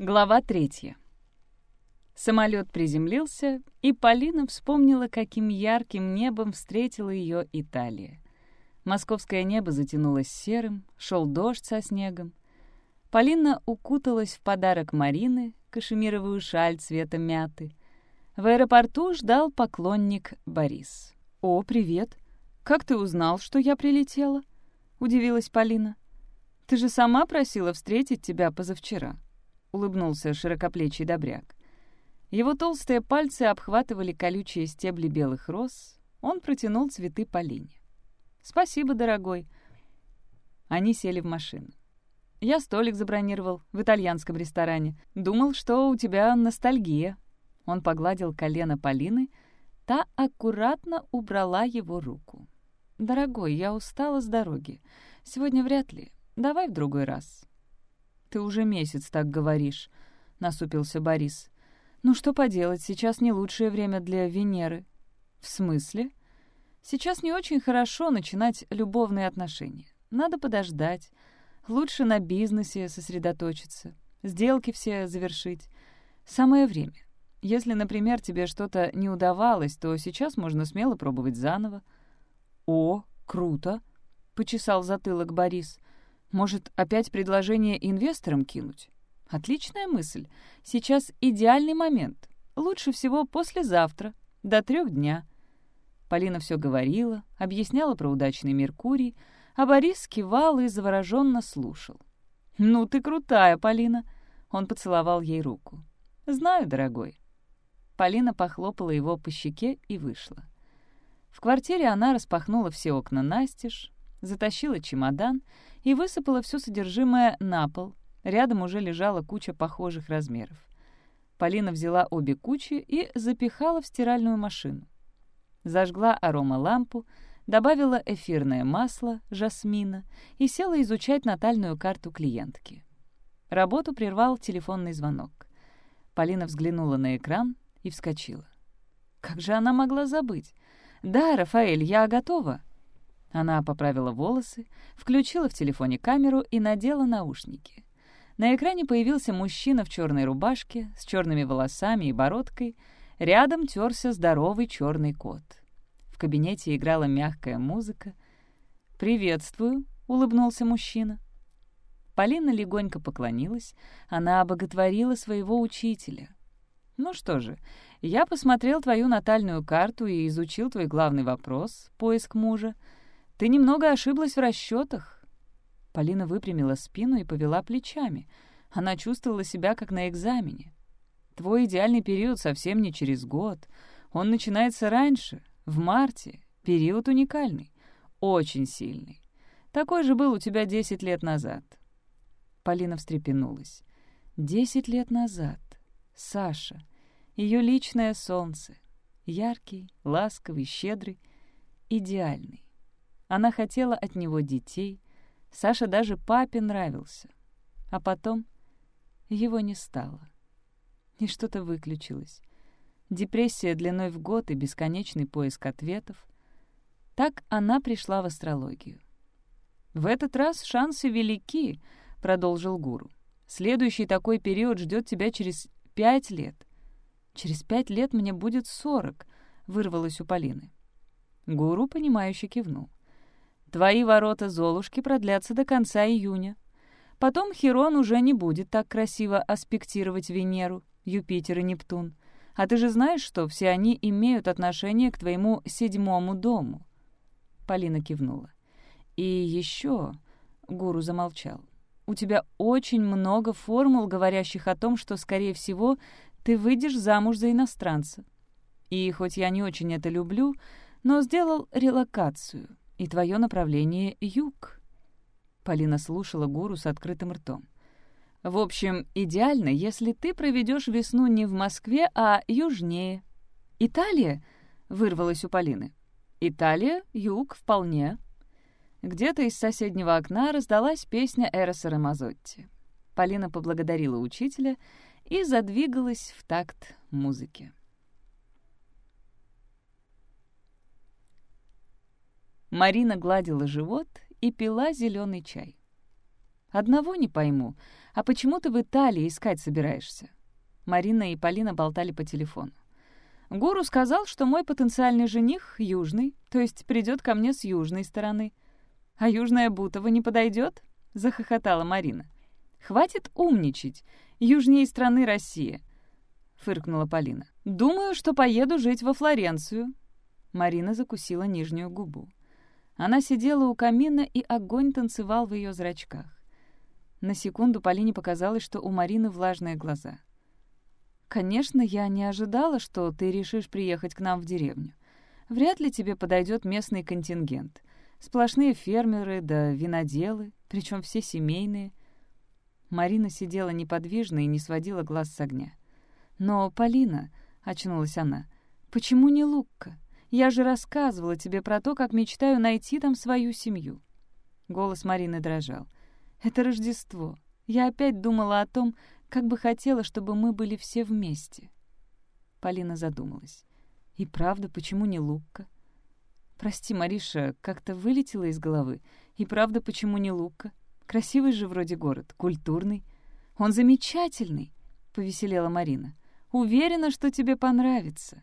Глава третья. Самолет приземлился, и Полина вспомнила, каким ярким небом встретила ее Италия. Московское небо затянулось серым, шел дождь со снегом. Полина укуталась в подарок Марины, кашемировую шаль цвета мяты. В аэропорту ждал поклонник Борис. «О, привет! Как ты узнал, что я прилетела?» — удивилась Полина. «Ты же сама просила встретить тебя позавчера». — улыбнулся широкоплечий добряк. Его толстые пальцы обхватывали колючие стебли белых роз. Он протянул цветы Полине. «Спасибо, дорогой». Они сели в машину. «Я столик забронировал в итальянском ресторане. Думал, что у тебя ностальгия». Он погладил колено Полины. Та аккуратно убрала его руку. «Дорогой, я устала с дороги. Сегодня вряд ли. Давай в другой раз». «Ты уже месяц так говоришь», — насупился Борис. «Ну что поделать, сейчас не лучшее время для Венеры». «В смысле?» «Сейчас не очень хорошо начинать любовные отношения. Надо подождать. Лучше на бизнесе сосредоточиться. Сделки все завершить. Самое время. Если, например, тебе что-то не удавалось, то сейчас можно смело пробовать заново». «О, круто!» — почесал затылок Борис. Может, опять предложение инвесторам кинуть? Отличная мысль. Сейчас идеальный момент. Лучше всего послезавтра, до трех дня. Полина все говорила, объясняла про удачный Меркурий, а Борис кивал и завороженно слушал. «Ну ты крутая, Полина!» Он поцеловал ей руку. «Знаю, дорогой». Полина похлопала его по щеке и вышла. В квартире она распахнула все окна настежь, затащила чемодан и высыпала все содержимое на пол. Рядом уже лежала куча похожих размеров. Полина взяла обе кучи и запихала в стиральную машину. Зажгла аромалампу, добавила эфирное масло, жасмина и села изучать натальную карту клиентки. Работу прервал телефонный звонок. Полина взглянула на экран и вскочила. Как же она могла забыть? «Да, Рафаэль, я готова», она поправила волосы, включила в телефоне камеру и надела наушники. На экране появился мужчина в черной рубашке, с черными волосами и бородкой. Рядом терся здоровый черный кот. В кабинете играла мягкая музыка. «Приветствую», — улыбнулся мужчина. Полина легонько поклонилась. Она обоготворила своего учителя. «Ну что же, я посмотрел твою натальную карту и изучил твой главный вопрос — поиск мужа. Ты немного ошиблась в расчетах. Полина выпрямила спину и повела плечами. Она чувствовала себя как на экзамене. Твой идеальный период совсем не через год. Он начинается раньше, в марте. Период уникальный, очень сильный. Такой же был у тебя десять лет назад. Полина встрепенулась. Десять лет назад. Саша. Ее личное солнце. Яркий, ласковый, щедрый, идеальный. Она хотела от него детей. Саша даже папе нравился. А потом его не стало. И что-то выключилось. Депрессия длиной в год и бесконечный поиск ответов. Так она пришла в астрологию. «В этот раз шансы велики», — продолжил гуру. «Следующий такой период ждет тебя через пять лет». «Через пять лет мне будет сорок», — вырвалось у Полины. Гуру, понимающе кивнул. Твои ворота Золушки продлятся до конца июня. Потом Херон уже не будет так красиво аспектировать Венеру, Юпитер и Нептун. А ты же знаешь, что все они имеют отношение к твоему седьмому дому?» Полина кивнула. «И еще...» — гуру замолчал. «У тебя очень много формул, говорящих о том, что, скорее всего, ты выйдешь замуж за иностранца. И хоть я не очень это люблю, но сделал релокацию и твое направление — юг». Полина слушала гуру с открытым ртом. «В общем, идеально, если ты проведешь весну не в Москве, а южнее». «Италия?» — вырвалась у Полины. «Италия, юг, вполне». Где-то из соседнего окна раздалась песня Эроса Рамазотти. Полина поблагодарила учителя и задвигалась в такт музыки. Марина гладила живот и пила зеленый чай. Одного не пойму. А почему ты в Италии искать собираешься?» Марина и Полина болтали по телефону. «Гуру сказал, что мой потенциальный жених — южный, то есть придет ко мне с южной стороны». «А южная Бутова не подойдет?» — захохотала Марина. «Хватит умничать. Южнее страны Россия», — фыркнула Полина. «Думаю, что поеду жить во Флоренцию». Марина закусила нижнюю губу. Она сидела у камина, и огонь танцевал в ее зрачках. На секунду Полине показалось, что у Марины влажные глаза. «Конечно, я не ожидала, что ты решишь приехать к нам в деревню. Вряд ли тебе подойдет местный контингент. Сплошные фермеры да виноделы, причем все семейные. Марина сидела неподвижно и не сводила глаз с огня. «Но, Полина», — очнулась она, — «почему не Лукка? Я же рассказывала тебе про то, как мечтаю найти там свою семью». Голос Марины дрожал. «Это Рождество. Я опять думала о том, как бы хотела, чтобы мы были все вместе». Полина задумалась. «И правда, почему не Лукка?» «Прости, Мариша, как-то вылетело из головы. И правда, почему не Лукка? Красивый же вроде город, культурный. Он замечательный, — повеселела Марина. Уверена, что тебе понравится.